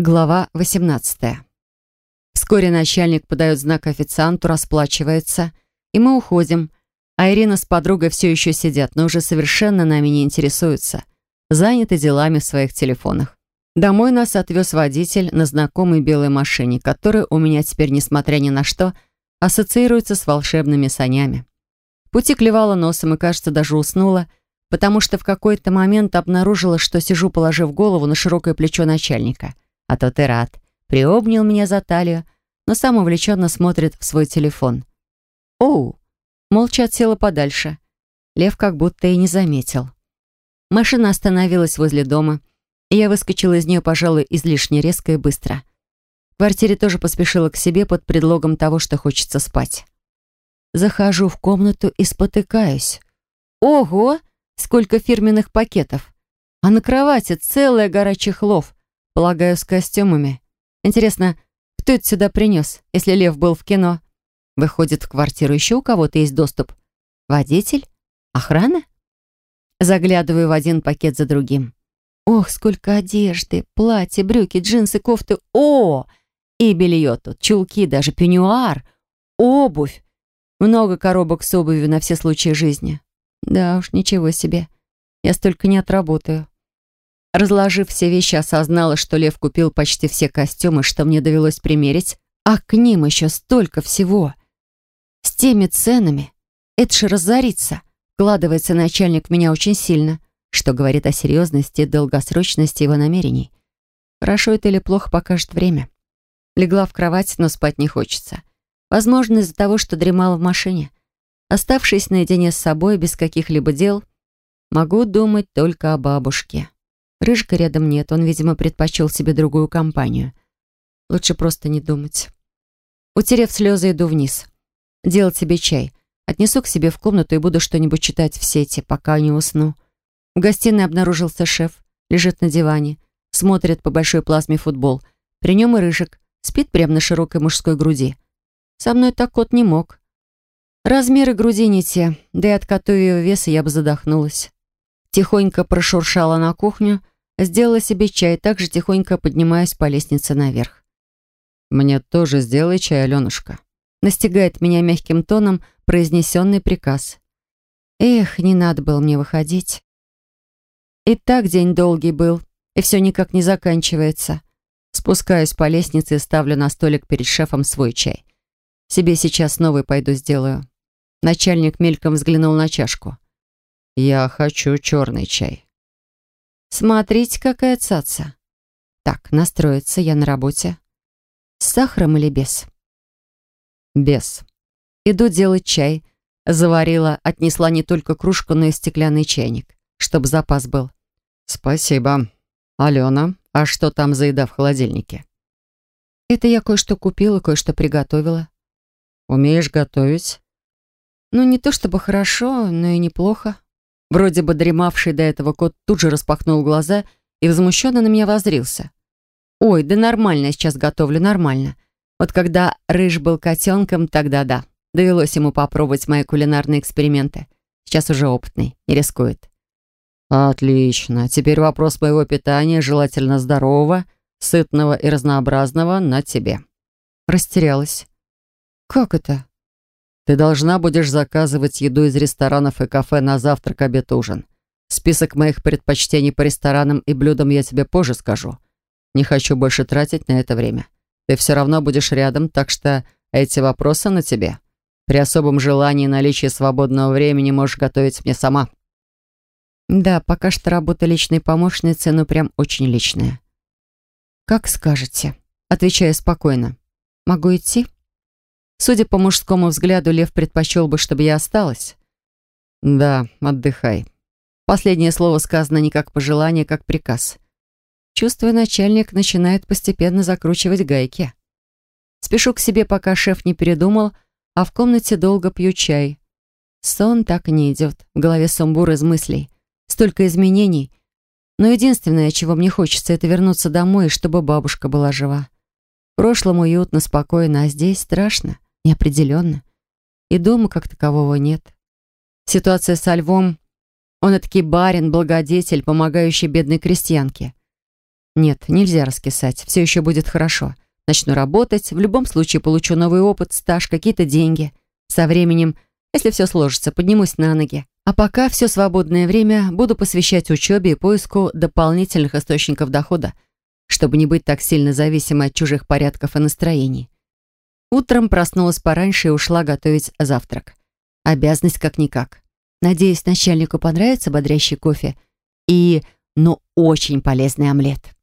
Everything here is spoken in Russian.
Глава 18. Вскоре начальник подает знак официанту, расплачивается, и мы уходим. А Ирина с подругой все еще сидят, но уже совершенно нами не интересуются. Заняты делами в своих телефонах. Домой нас отвез водитель на знакомой белой машине, которая у меня теперь, несмотря ни на что, ассоциируется с волшебными санями. В пути клевала носом и, кажется, даже уснула, потому что в какой-то момент обнаружила, что сижу, положив голову на широкое плечо начальника — а тот и рад. Приобнял меня за талию, но сам увлеченно смотрит в свой телефон. «Оу!» Молча отсела подальше. Лев как будто и не заметил. Машина остановилась возле дома, и я выскочила из нее, пожалуй, излишне резко и быстро. В квартире тоже поспешила к себе под предлогом того, что хочется спать. Захожу в комнату и спотыкаюсь. Ого! Сколько фирменных пакетов! А на кровати целая гора чехлов, Полагаю, с костюмами. Интересно, кто это сюда принес, если Лев был в кино? Выходит, в квартиру еще у кого-то есть доступ? Водитель? Охрана? Заглядываю в один пакет за другим. Ох, сколько одежды, платья, брюки, джинсы, кофты. О! И белье тут, чулки, даже пеньюар, обувь. Много коробок с обувью на все случаи жизни. Да уж, ничего себе. Я столько не отработаю. Разложив все вещи, осознала, что Лев купил почти все костюмы, что мне довелось примерить, а к ним еще столько всего. С теми ценами это же разорится. Вкладывается начальник меня очень сильно, что говорит о серьезности и долгосрочности его намерений. Хорошо это или плохо покажет время. Легла в кровать, но спать не хочется. Возможно, из-за того, что дремала в машине. Оставшись наедине с собой, без каких-либо дел, могу думать только о бабушке. Рыжка рядом нет, он, видимо, предпочел себе другую компанию. Лучше просто не думать. Утерев слезы, иду вниз. Делать себе чай. Отнесу к себе в комнату и буду что-нибудь читать в сети, пока не усну. В гостиной обнаружился шеф. Лежит на диване. Смотрит по большой плазме футбол. При нем и Рыжик. Спит прямо на широкой мужской груди. Со мной так кот не мог. Размеры груди не те, да и от котовьего веса я бы задохнулась. Тихонько прошуршала на кухню, сделала себе чай, также тихонько поднимаясь по лестнице наверх. «Мне тоже сделай чай, Аленушка», настигает меня мягким тоном произнесенный приказ. Эх, не надо было мне выходить. И так день долгий был, и все никак не заканчивается. Спускаюсь по лестнице и ставлю на столик перед шефом свой чай. Себе сейчас новый пойду сделаю. Начальник мельком взглянул на чашку. «Я хочу черный чай». «Смотрите, какая цаца». «Так, настроиться, я на работе». «С сахаром или без?» «Без». Иду делать чай. Заварила, отнесла не только кружку, но и стеклянный чайник, чтобы запас был. «Спасибо. Алена, а что там за еда в холодильнике?» «Это я кое-что купила, кое-что приготовила». «Умеешь готовить?» «Ну, не то чтобы хорошо, но и неплохо». Вроде бы дремавший до этого кот тут же распахнул глаза и возмущенно на меня возрился. «Ой, да нормально сейчас готовлю, нормально. Вот когда Рыж был котенком, тогда да. Довелось ему попробовать мои кулинарные эксперименты. Сейчас уже опытный, не рискует». «Отлично. Теперь вопрос моего питания, желательно здорового, сытного и разнообразного, на тебе». Растерялась. «Как это?» Ты должна будешь заказывать еду из ресторанов и кафе на завтрак, обед, ужин. Список моих предпочтений по ресторанам и блюдам я тебе позже скажу. Не хочу больше тратить на это время. Ты все равно будешь рядом, так что эти вопросы на тебе. При особом желании и наличии свободного времени можешь готовить мне сама. Да, пока что работа личной помощницы, но прям очень личная. Как скажете. Отвечаю спокойно. Могу идти? Судя по мужскому взгляду, Лев предпочел бы, чтобы я осталась. «Да, отдыхай». Последнее слово сказано не как пожелание, как приказ. Чувствуя, начальник начинает постепенно закручивать гайки. Спешу к себе, пока шеф не передумал, а в комнате долго пью чай. Сон так не идет. В голове сумбур из мыслей. Столько изменений. Но единственное, чего мне хочется, это вернуться домой, чтобы бабушка была жива. В прошлом уютно, спокойно, а здесь страшно неопределенно. И дома как такового нет. Ситуация со львом. Он таки барин, благодетель, помогающий бедной крестьянке. Нет, нельзя раскисать. Все еще будет хорошо. Начну работать, в любом случае получу новый опыт, стаж, какие-то деньги. Со временем, если все сложится, поднимусь на ноги. А пока все свободное время буду посвящать учебе и поиску дополнительных источников дохода, чтобы не быть так сильно зависимой от чужих порядков и настроений. Утром проснулась пораньше и ушла готовить завтрак. Обязанность как-никак. Надеюсь, начальнику понравится бодрящий кофе и, ну, очень полезный омлет.